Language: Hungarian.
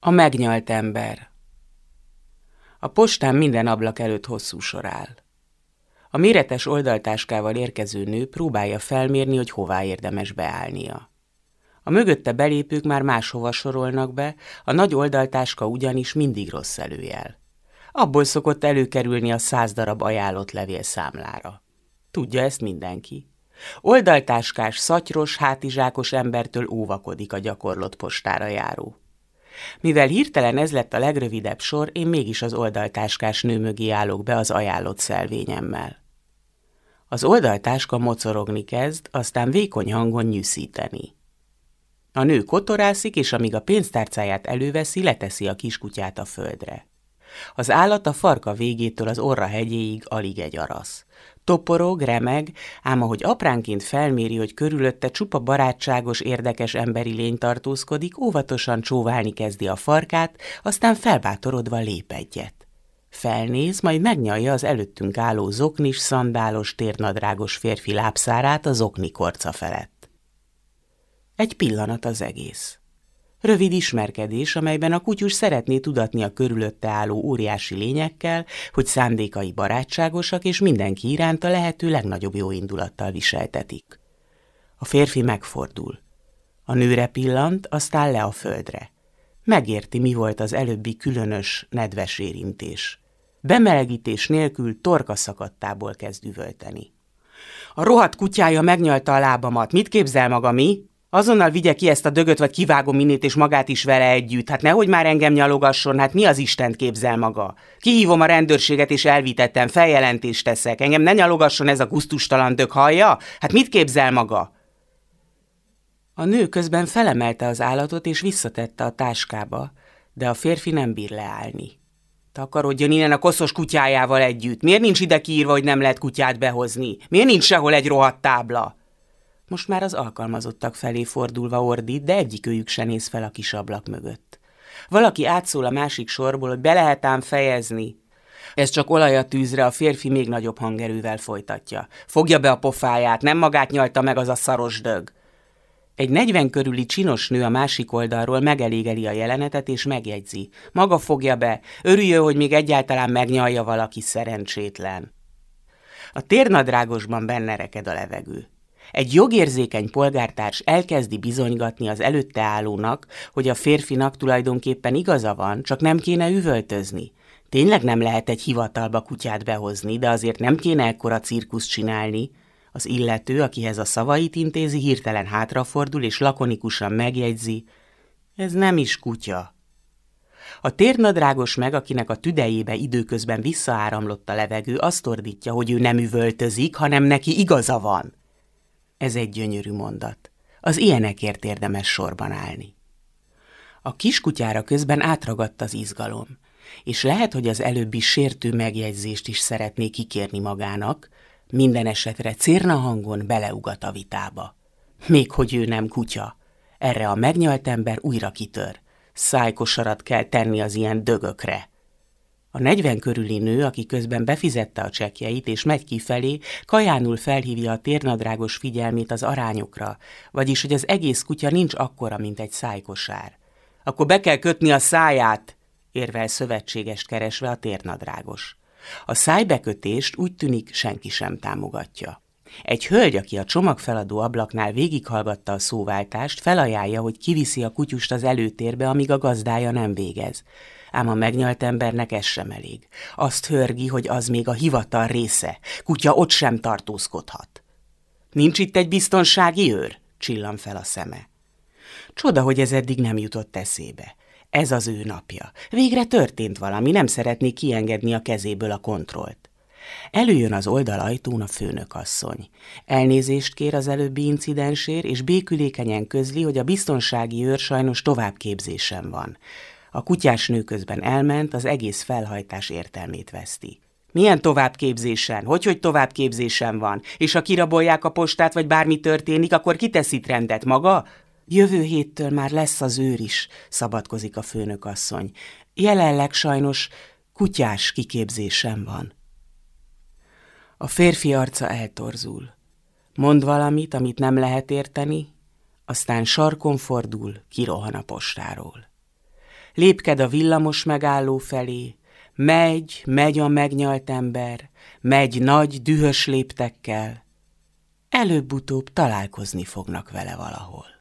A megnyalt ember. A postán minden ablak előtt hosszú sor áll. A méretes oldaltáskával érkező nő próbálja felmérni, hogy hová érdemes beállnia. A mögötte belépők már máshova sorolnak be, a nagy oldaltáska ugyanis mindig rossz előjel. Abból szokott előkerülni a száz darab ajánlott levél számlára. Tudja ezt mindenki. Oldaltáskás, szatyros, hátizsákos embertől óvakodik a gyakorlott postára járó. Mivel hirtelen ez lett a legrövidebb sor, én mégis az oldaltáskás nő mögé állok be az ajánlott szelvényemmel. Az oldaltáska mocorogni kezd, aztán vékony hangon nyűszíteni. A nő kotorászik, és amíg a pénztárcáját előveszi, leteszi a kiskutyát a földre. Az állat a farka végétől az orra hegyéig alig egy arasz. Toporog, remeg, ám ahogy apránként felméri, hogy körülötte csupa barátságos, érdekes emberi lény tartózkodik, óvatosan csóválni kezdi a farkát, aztán felbátorodva lép egyet. Felnéz, majd megnyalja az előttünk álló zoknis, szandálos, térnadrágos férfi lábszárát a zokni korca felett. Egy pillanat az egész. Rövid ismerkedés, amelyben a kutyus szeretné tudatni a körülötte álló óriási lényekkel, hogy szándékai barátságosak, és mindenki iránt a lehető legnagyobb jó indulattal viseltetik. A férfi megfordul. A nőre pillant, aztán le a földre. Megérti, mi volt az előbbi különös, nedves érintés. Bemelegítés nélkül torka szakadtából kezd üvölteni. A rohadt kutyája megnyalta a lábamat. Mit képzel maga, mi? Azonnal vigye ki ezt a dögöt, vagy kivágom minét, és magát is vele együtt. Hát nehogy már engem nyalogasson, hát mi az Istent képzel maga? Kihívom a rendőrséget, és elvitettem, feljelentést teszek. Engem ne nyalogasson ez a gusztustalan dög, hallja? Hát mit képzel maga? A nő közben felemelte az állatot, és visszatette a táskába, de a férfi nem bír leállni. Takarodjon innen a koszos kutyájával együtt. Miért nincs ide kiírva, hogy nem lehet kutyát behozni? Miért nincs sehol egy rohadt tábla? Most már az alkalmazottak felé fordulva ordít, de egyikőjük se néz fel a kis ablak mögött. Valaki átszól a másik sorból, hogy be lehet ám fejezni. Ez csak olaj a tűzre, a férfi még nagyobb hangerővel folytatja. Fogja be a pofáját, nem magát nyalta meg az a szaros dög. Egy negyven körüli csinos nő a másik oldalról megelégeli a jelenetet és megjegyzi. Maga fogja be, örüljön, hogy még egyáltalán megnyalja valaki szerencsétlen. A térnadrágosban benne reked a levegő. Egy jogérzékeny polgártárs elkezdi bizonygatni az előtte állónak, hogy a férfinak tulajdonképpen igaza van, csak nem kéne üvöltözni. Tényleg nem lehet egy hivatalba kutyát behozni, de azért nem kéne ekkora cirkusz csinálni. Az illető, akihez a szavait intézi, hirtelen hátrafordul és lakonikusan megjegyzi, ez nem is kutya. A térnadrágos meg, akinek a tüdejébe időközben visszaáramlott a levegő, azt ordítja, hogy ő nem üvöltözik, hanem neki igaza van. Ez egy gyönyörű mondat. Az ilyenekért érdemes sorban állni. A kiskutyára közben átragadt az izgalom, és lehet, hogy az előbbi sértő megjegyzést is szeretné kikérni magának, minden esetre cérna hangon beleugat a vitába. Még hogy ő nem kutya. Erre a megnyalt ember újra kitör. Szájkosarat kell tenni az ilyen dögökre. A negyven körüli nő, aki közben befizette a csekjeit és megy kifelé, kajánul felhívja a térnadrágos figyelmét az arányokra, vagyis, hogy az egész kutya nincs akkora, mint egy szájkosár. Akkor be kell kötni a száját, érvel szövetségest keresve a térnadrágos. A szájbekötést úgy tűnik senki sem támogatja. Egy hölgy, aki a csomagfeladó ablaknál végighallgatta a szóváltást, felajánlja, hogy kiviszi a kutyust az előtérbe, amíg a gazdája nem végez ám a megnyalt embernek ez sem elég. Azt hörgi, hogy az még a hivatal része, kutya ott sem tartózkodhat. Nincs itt egy biztonsági őr? Csillan fel a szeme. Csoda, hogy ez eddig nem jutott eszébe. Ez az ő napja. Végre történt valami, nem szeretné kiengedni a kezéből a kontrollt. Előjön az oldalajtón a főnökasszony. Elnézést kér az előbbi incidensért, és békülékenyen közli, hogy a biztonsági őr sajnos továbbképzésen van. A kutyás nő közben elment, az egész felhajtás értelmét veszti. Milyen továbbképzésen? Hogy, hogy továbbképzésen van? És ha kirabolják a postát, vagy bármi történik, akkor kiteszít rendet maga? Jövő héttől már lesz az őr is, szabadkozik a főnökasszony. Jelenleg sajnos kutyás kiképzésen van. A férfi arca eltorzul. Mond valamit, amit nem lehet érteni, aztán sarkon fordul, kirohan a postáról. Lépked a villamos megálló felé, megy, megy a megnyalt ember, megy nagy, dühös léptekkel. Előbb-utóbb találkozni fognak vele valahol.